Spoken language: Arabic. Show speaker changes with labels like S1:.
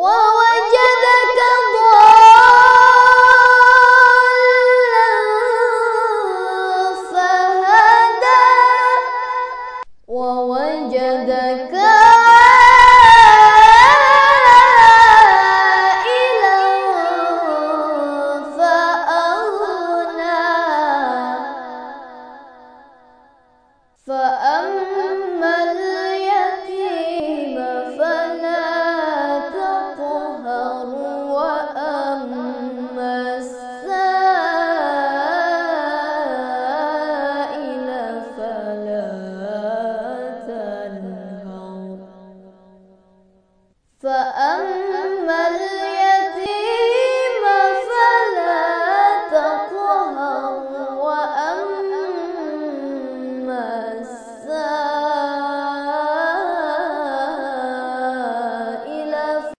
S1: ووجدك ضالا فهدى. ووجدك عائلا فأغنى. فأما فأما